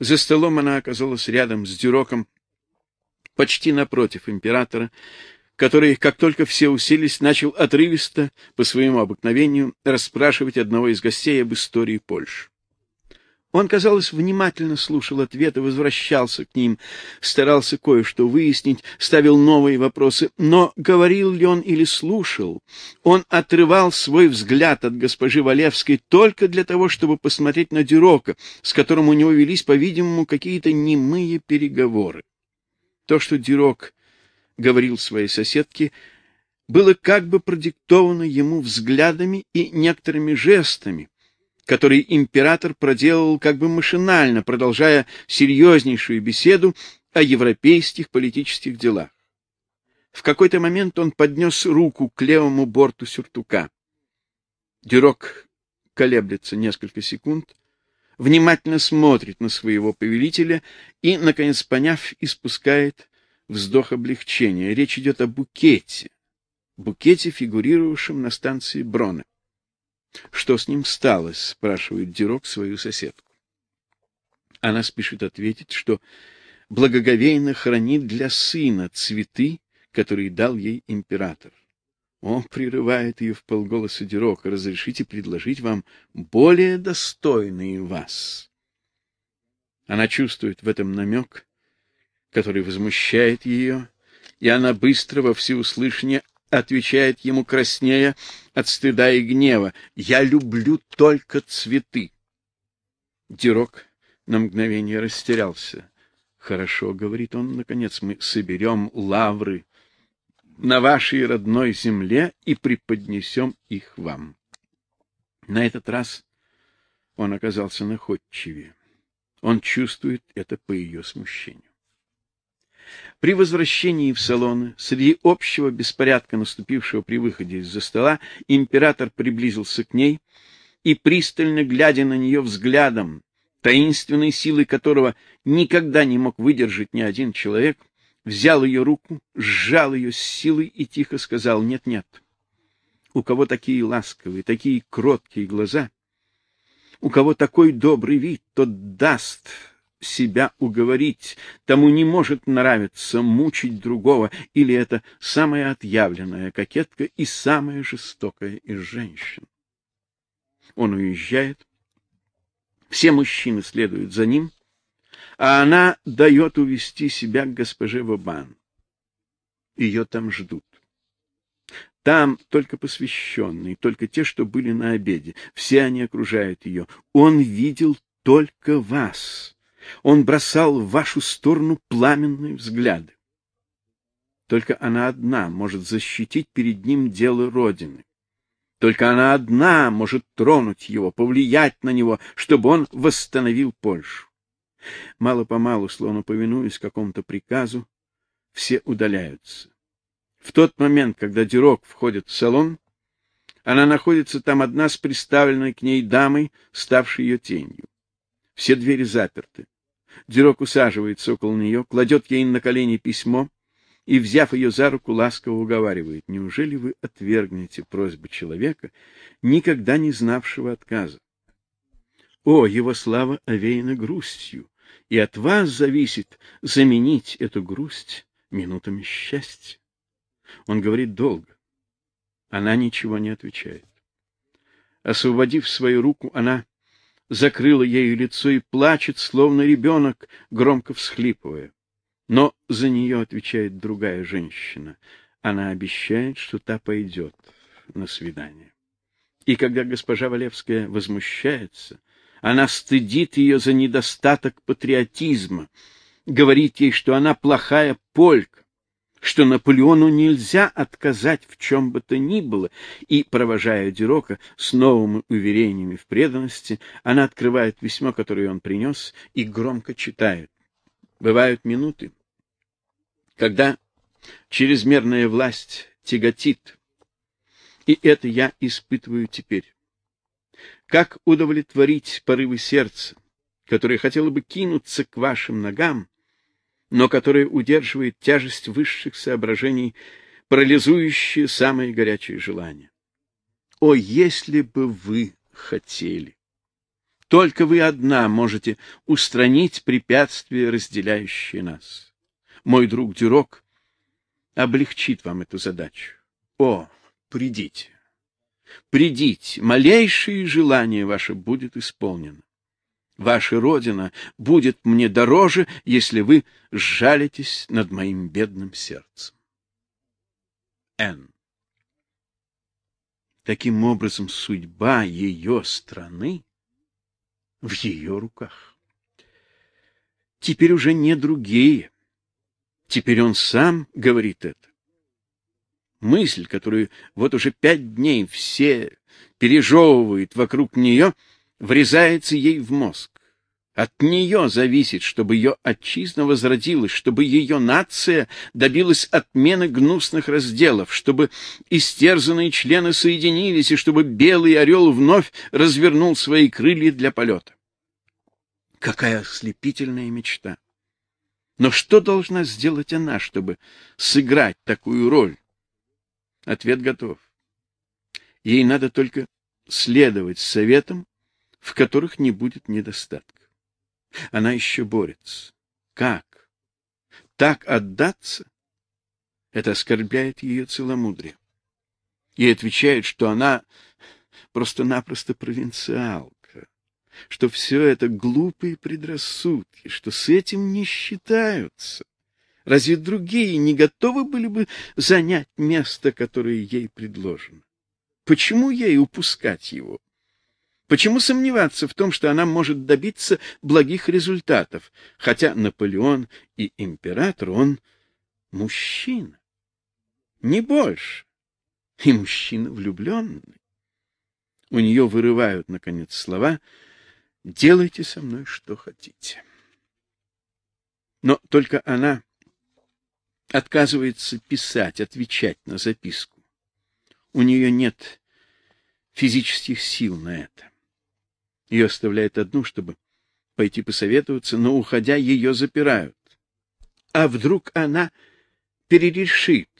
За столом она оказалась рядом с Дюроком, почти напротив императора, который, как только все уселись, начал отрывисто, по своему обыкновению, расспрашивать одного из гостей об истории Польши. Он, казалось, внимательно слушал ответы, возвращался к ним, старался кое-что выяснить, ставил новые вопросы, но говорил ли он или слушал, он отрывал свой взгляд от госпожи Валевской только для того, чтобы посмотреть на Дюрока, с которым у него велись, по-видимому, какие-то немые переговоры. То, что Дюрок говорил своей соседке, было как бы продиктовано ему взглядами и некоторыми жестами, который император проделал как бы машинально, продолжая серьезнейшую беседу о европейских политических делах. В какой-то момент он поднес руку к левому борту сюртука. Дюрок колеблется несколько секунд, внимательно смотрит на своего повелителя и, наконец, поняв, испускает вздох облегчения. Речь идет о букете, букете, фигурировавшем на станции Брона. Что с ним стало? спрашивает Дирок свою соседку. Она спешит ответить, что благоговейно хранит для сына цветы, которые дал ей император. Он прерывает ее в полголоса Дирок: "Разрешите предложить вам более достойные вас". Она чувствует в этом намек, который возмущает ее, и она быстро во всеуслышание отвечает ему краснея от стыда и гнева: "Я люблю только цветы". Дирок на мгновение растерялся. "Хорошо", говорит он наконец, "мы соберем лавры на вашей родной земле и преподнесем их вам". На этот раз он оказался находчивее. Он чувствует это по ее смущению. При возвращении в салон, среди общего беспорядка, наступившего при выходе из-за стола, император приблизился к ней и пристально глядя на нее взглядом, таинственной силой которого никогда не мог выдержать ни один человек, взял ее руку, сжал ее с силой и тихо сказал: "Нет, нет. У кого такие ласковые, такие кроткие глаза, у кого такой добрый вид, тот даст себя уговорить, тому не может нравиться мучить другого, или это самая отъявленная кокетка и самая жестокая из женщин. Он уезжает, все мужчины следуют за ним, а она дает увести себя к госпоже Вабан. Ее там ждут. Там только посвященные, только те, что были на обеде. Все они окружают ее. Он видел только вас он бросал в вашу сторону пламенные взгляды. Только она одна может защитить перед ним дело родины. Только она одна может тронуть его, повлиять на него, чтобы он восстановил Польшу. Мало-помалу, словно повинуясь какому-то приказу, все удаляются. В тот момент, когда Дюрок входит в салон, она находится там одна с приставленной к ней дамой, ставшей ее тенью. Все двери заперты. Дюрок усаживается около нее, кладет ей на колени письмо и, взяв ее за руку, ласково уговаривает: "Неужели вы отвергнете просьбу человека, никогда не знавшего отказа? О, его слава овеяна грустью, и от вас зависит заменить эту грусть минутами счастья". Он говорит долго. Она ничего не отвечает. Освободив свою руку, она закрыла ею лицо и плачет, словно ребенок, громко всхлипывая. Но за нее отвечает другая женщина. Она обещает, что та пойдет на свидание. И когда госпожа Валевская возмущается, она стыдит ее за недостаток патриотизма, говорит ей, что она плохая полька, что Наполеону нельзя отказать в чем бы то ни было, и, провожая Дюрока с новыми уверениями в преданности, она открывает письмо, которое он принес, и громко читает. Бывают минуты, когда чрезмерная власть тяготит, и это я испытываю теперь. Как удовлетворить порывы сердца, которое хотело бы кинуться к вашим ногам, но которое удерживает тяжесть высших соображений, парализующие самые горячие желания. О, если бы вы хотели! Только вы одна можете устранить препятствие, разделяющее нас. Мой друг Дюрок облегчит вам эту задачу. О, придите. Придите, малейшее желание ваше будет исполнено. Ваша родина будет мне дороже, если вы сжалитесь над моим бедным сердцем. Н. Таким образом, судьба ее страны в ее руках. Теперь уже не другие. Теперь он сам говорит это. Мысль, которую вот уже пять дней все пережевывают вокруг нее, врезается ей в мозг. От нее зависит, чтобы ее отчизна возродилась, чтобы ее нация добилась отмены гнусных разделов, чтобы истерзанные члены соединились и чтобы белый орел вновь развернул свои крылья для полета. Какая ослепительная мечта! Но что должна сделать она, чтобы сыграть такую роль? Ответ готов. Ей надо только следовать советам, в которых не будет недостатка. Она еще борется. Как? Так отдаться? Это оскорбляет ее целомудрие. Ей отвечают, что она просто-напросто провинциалка, что все это глупые предрассудки, что с этим не считаются. Разве другие не готовы были бы занять место, которое ей предложено? Почему ей упускать его? Почему сомневаться в том, что она может добиться благих результатов, хотя Наполеон и император, он мужчина, не больше, и мужчина влюбленный. У нее вырывают, наконец, слова «делайте со мной что хотите». Но только она отказывается писать, отвечать на записку. У нее нет физических сил на это. Ее оставляют одну, чтобы пойти посоветоваться, но, уходя, ее запирают. А вдруг она перерешит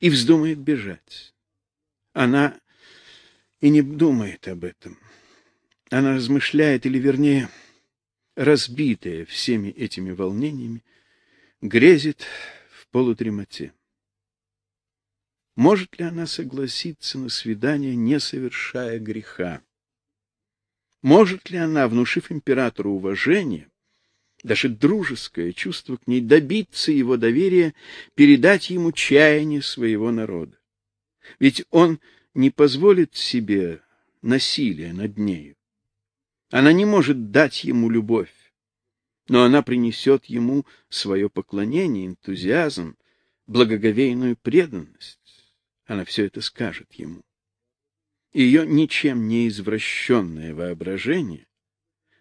и вздумает бежать? Она и не думает об этом. Она размышляет, или, вернее, разбитая всеми этими волнениями, грезит в полудремоте. Может ли она согласиться на свидание, не совершая греха? Может ли она, внушив императору уважение, даже дружеское чувство к ней, добиться его доверия, передать ему чаяние своего народа? Ведь он не позволит себе насилия над нею. Она не может дать ему любовь, но она принесет ему свое поклонение, энтузиазм, благоговейную преданность. Она все это скажет ему ее ничем не извращенное воображение,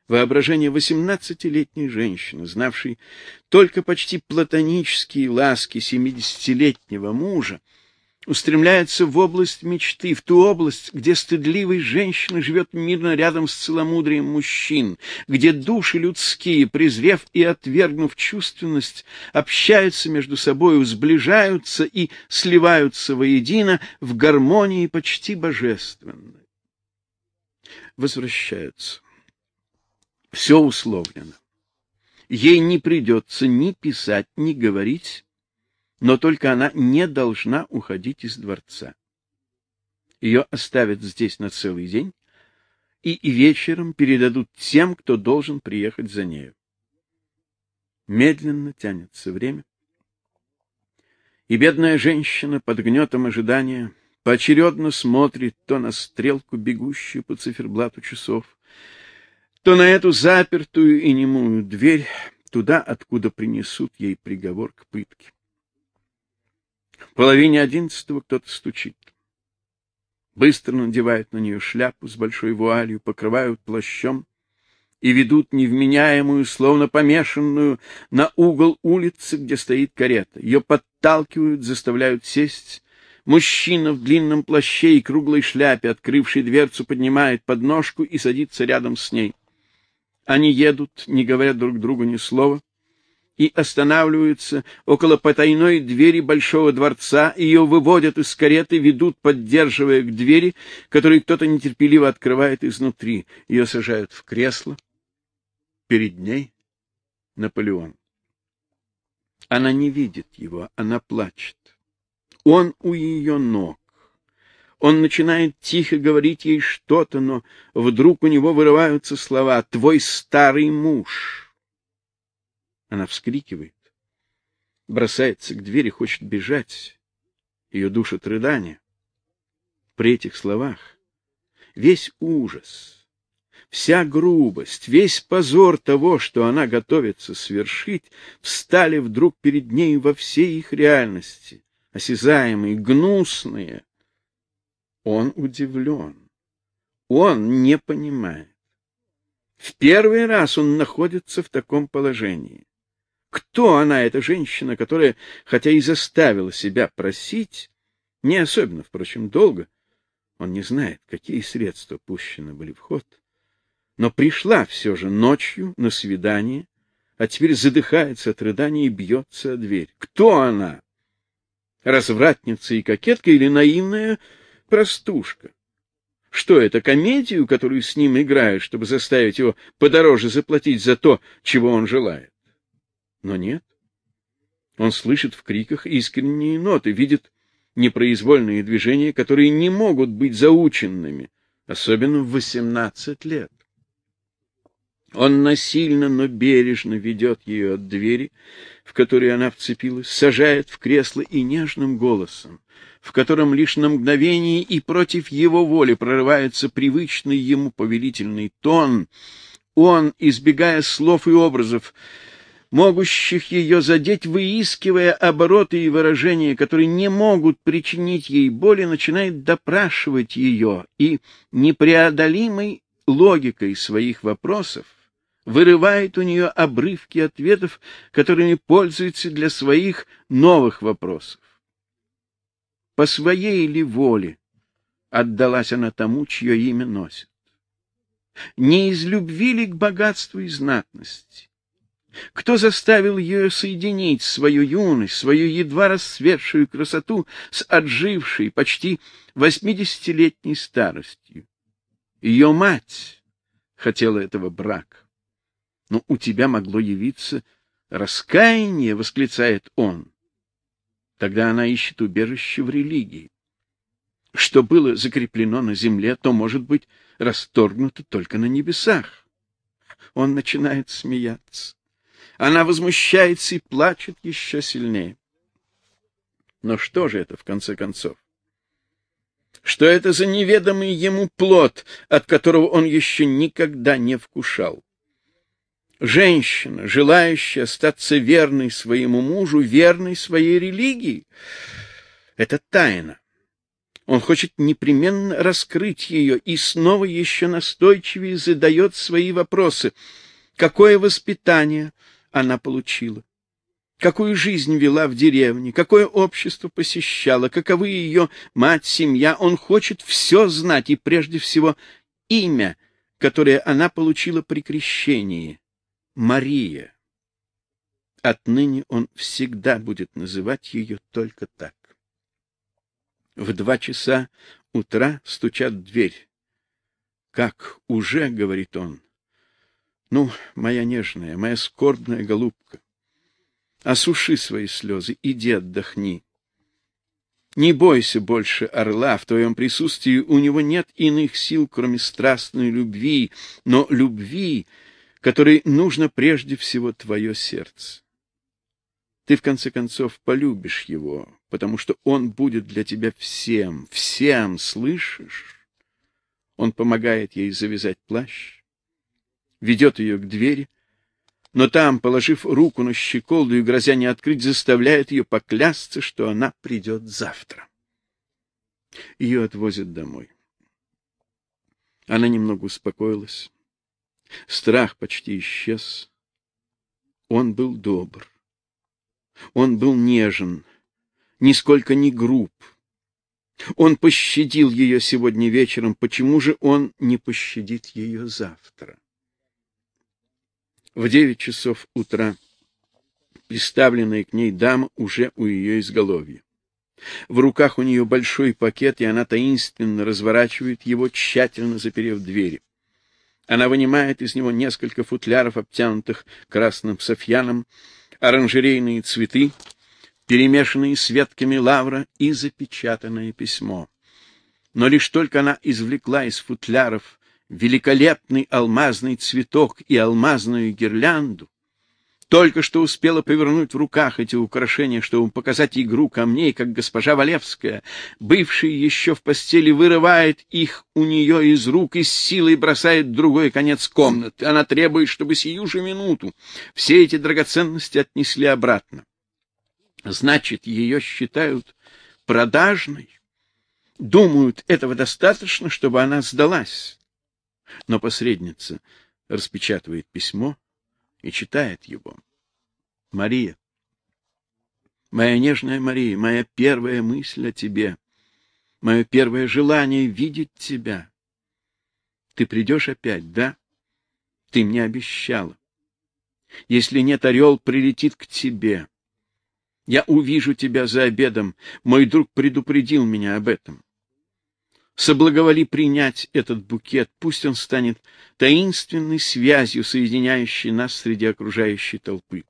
воображение восемнадцатилетней женщины, знавшей только почти платонические ласки семидесятилетнего мужа, устремляется в область мечты, в ту область, где стыдливой женщина живет мирно рядом с целомудрием мужчин, где души людские, презрев и отвергнув чувственность, общаются между собою, сближаются и сливаются воедино в гармонии почти божественной. Возвращаются. Все условлено. Ей не придется ни писать, ни говорить, но только она не должна уходить из дворца. Ее оставят здесь на целый день и вечером передадут тем, кто должен приехать за нею. Медленно тянется время, и бедная женщина под гнетом ожидания поочередно смотрит то на стрелку, бегущую по циферблату часов, то на эту запертую и немую дверь, туда, откуда принесут ей приговор к пытке. В половине одиннадцатого кто-то стучит. Быстро надевают на нее шляпу с большой вуалью, покрывают плащом и ведут невменяемую, словно помешанную, на угол улицы, где стоит карета. Ее подталкивают, заставляют сесть. Мужчина в длинном плаще и круглой шляпе, открывший дверцу, поднимает подножку и садится рядом с ней. Они едут, не говоря друг другу ни слова и останавливаются около потайной двери большого дворца, ее выводят из кареты, ведут, поддерживая к двери, которую кто-то нетерпеливо открывает изнутри. Ее сажают в кресло. Перед ней Наполеон. Она не видит его, она плачет. Он у ее ног. Он начинает тихо говорить ей что-то, но вдруг у него вырываются слова «Твой старый муж». Она вскрикивает, бросается к двери, хочет бежать. Ее душит рыдание. При этих словах весь ужас, вся грубость, весь позор того, что она готовится свершить, встали вдруг перед ней во всей их реальности, осязаемые, гнусные. Он удивлен. Он не понимает. В первый раз он находится в таком положении. Кто она, эта женщина, которая, хотя и заставила себя просить, не особенно, впрочем, долго, он не знает, какие средства пущены были в ход, но пришла все же ночью на свидание, а теперь задыхается от рыдания и бьется о дверь. Кто она? Развратница и кокетка или наивная простушка? Что это, комедию, которую с ним играют, чтобы заставить его подороже заплатить за то, чего он желает? Но нет. Он слышит в криках искренние ноты, видит непроизвольные движения, которые не могут быть заученными, особенно в восемнадцать лет. Он насильно, но бережно ведет ее от двери, в которую она вцепилась, сажает в кресло и нежным голосом, в котором лишь на мгновение и против его воли прорывается привычный ему повелительный тон, он, избегая слов и образов, могущих ее задеть, выискивая обороты и выражения, которые не могут причинить ей боли, начинает допрашивать ее и непреодолимой логикой своих вопросов вырывает у нее обрывки ответов, которыми пользуется для своих новых вопросов. По своей ли воле отдалась она тому, чье имя носит? Не из любви ли к богатству и знатности? Кто заставил ее соединить свою юность, свою едва расцветшую красоту с отжившей почти восьмидесятилетней старостью? Ее мать хотела этого брака. Но у тебя могло явиться раскаяние, восклицает он. Тогда она ищет убежище в религии. Что было закреплено на земле, то может быть расторгнуто только на небесах. Он начинает смеяться. Она возмущается и плачет еще сильнее. Но что же это в конце концов? Что это за неведомый ему плод, от которого он еще никогда не вкушал? женщина, желающая остаться верной своему мужу, верной своей религии. Это тайна. Он хочет непременно раскрыть ее и снова еще настойчивее задает свои вопросы. Какое воспитание она получила? Какую жизнь вела в деревне? Какое общество посещала? Каковы ее мать, семья? Он хочет все знать и прежде всего имя, которое она получила при крещении. Мария. Отныне он всегда будет называть ее только так. В два часа утра стучат в дверь. Как уже, говорит он. Ну, моя нежная, моя скорбная голубка, осуши свои слезы, иди отдохни. Не бойся больше орла, в твоем присутствии у него нет иных сил, кроме страстной любви, но любви, которой нужно прежде всего твое сердце. Ты в конце концов полюбишь его, потому что он будет для тебя всем, всем, слышишь? Он помогает ей завязать плащ, ведет ее к двери, но там, положив руку на щеколду и грозя не открыть, заставляет ее поклясться, что она придет завтра. Ее отвозят домой. Она немного успокоилась. Страх почти исчез. Он был добр. Он был нежен, нисколько не груб. Он пощадил ее сегодня вечером, почему же он не пощадит ее завтра? В девять часов утра Приставленная к ней дама уже у ее изголовья. В руках у нее большой пакет, и она таинственно разворачивает его, тщательно заперев двери. Она вынимает из него несколько футляров, обтянутых красным софьяном, оранжерейные цветы, перемешанные с ветками лавра и запечатанное письмо. Но лишь только она извлекла из футляров великолепный алмазный цветок и алмазную гирлянду, только что успела повернуть в руках эти украшения, чтобы показать игру камней, как госпожа Валевская, бывшая еще в постели, вырывает их у нее из рук и с силой бросает другой конец комнаты. Она требует, чтобы сию же минуту все эти драгоценности отнесли обратно. Значит, ее считают продажной. Думают, этого достаточно, чтобы она сдалась. Но посредница распечатывает письмо, и читает его. Мария, моя нежная Мария, моя первая мысль о тебе, мое первое желание видеть тебя. Ты придешь опять, да? Ты мне обещала. Если нет, орел прилетит к тебе. Я увижу тебя за обедом. Мой друг предупредил меня об этом соблаговоли принять этот букет, пусть он станет таинственной связью, соединяющей нас среди окружающей толпы.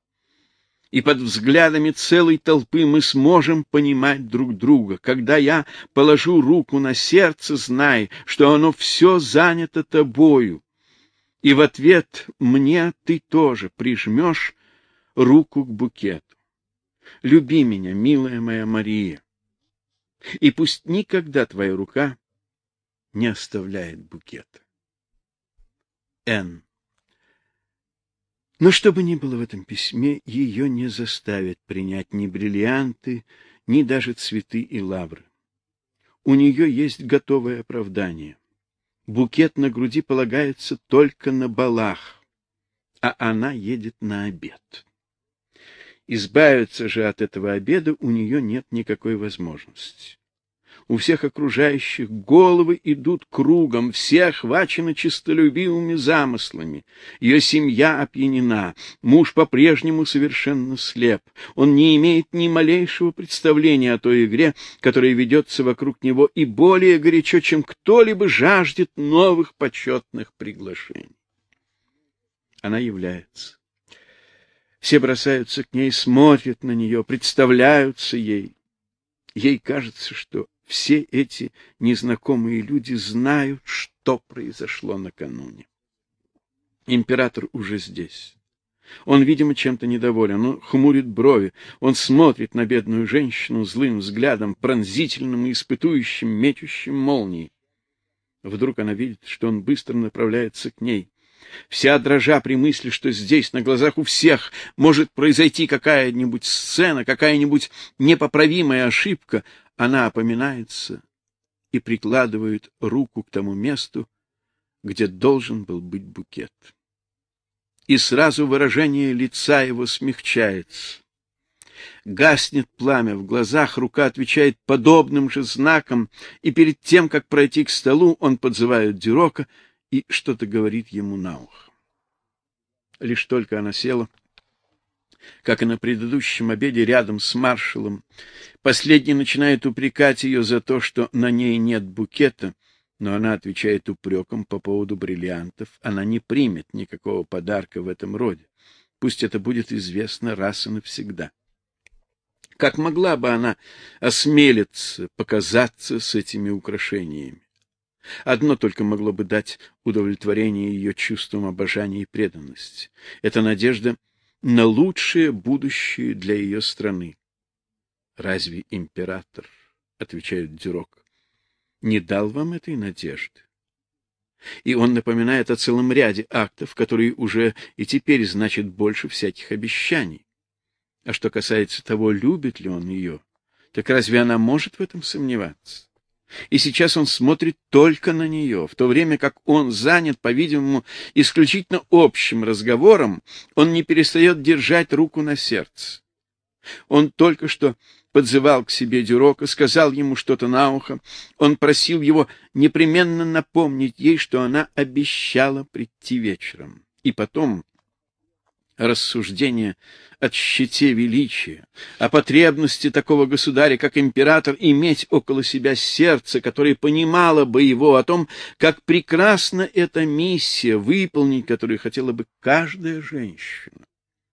И под взглядами целой толпы мы сможем понимать друг друга. Когда я положу руку на сердце, знай, что оно все занято тобою. И в ответ мне ты тоже прижмешь руку к букету. Люби меня, милая моя Мария. И пусть никогда твоя рука не оставляет букета. Н. Но что бы ни было в этом письме, ее не заставят принять ни бриллианты, ни даже цветы и лавры. У нее есть готовое оправдание. Букет на груди полагается только на балах, а она едет на обед. Избавиться же от этого обеда у нее нет никакой возможности у всех окружающих головы идут кругом, все охвачены честолюбивыми замыслами. Ее семья опьянена, муж по-прежнему совершенно слеп. Он не имеет ни малейшего представления о той игре, которая ведется вокруг него, и более горячо, чем кто-либо жаждет новых почетных приглашений. Она является. Все бросаются к ней, смотрят на нее, представляются ей. Ей кажется, что все эти незнакомые люди знают, что произошло накануне. Император уже здесь. Он, видимо, чем-то недоволен. Он хмурит брови. Он смотрит на бедную женщину злым взглядом, пронзительным и испытующим, мечущим молнией. Вдруг она видит, что он быстро направляется к ней. Вся дрожа при мысли, что здесь, на глазах у всех, может произойти какая-нибудь сцена, какая-нибудь непоправимая ошибка, она опоминается и прикладывает руку к тому месту, где должен был быть букет. И сразу выражение лица его смягчается. Гаснет пламя в глазах, рука отвечает подобным же знаком, и перед тем, как пройти к столу, он подзывает Дюрока и что-то говорит ему на ухо. Лишь только она села, как и на предыдущем обеде рядом с маршалом. Последний начинает упрекать ее за то, что на ней нет букета, но она отвечает упреком по поводу бриллиантов. Она не примет никакого подарка в этом роде. Пусть это будет известно раз и навсегда. Как могла бы она осмелиться показаться с этими украшениями? Одно только могло бы дать удовлетворение ее чувствам обожания и преданности. Это надежда на лучшее будущее для ее страны. Разве император, отвечает Дюрок, не дал вам этой надежды? И он напоминает о целом ряде актов, которые уже и теперь значат больше всяких обещаний. А что касается того, любит ли он ее, так разве она может в этом сомневаться? И сейчас он смотрит только на нее, в то время как он занят, по-видимому, исключительно общим разговором, он не перестает держать руку на сердце. Он только что подзывал к себе Дюрока, сказал ему что-то на ухо. Он просил его непременно напомнить ей, что она обещала прийти вечером. И потом, рассуждения о щите величия, о потребности такого государя, как император, иметь около себя сердце, которое понимало бы его о том, как прекрасна эта миссия, выполнить которую хотела бы каждая женщина.